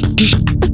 Dish, dish, dish.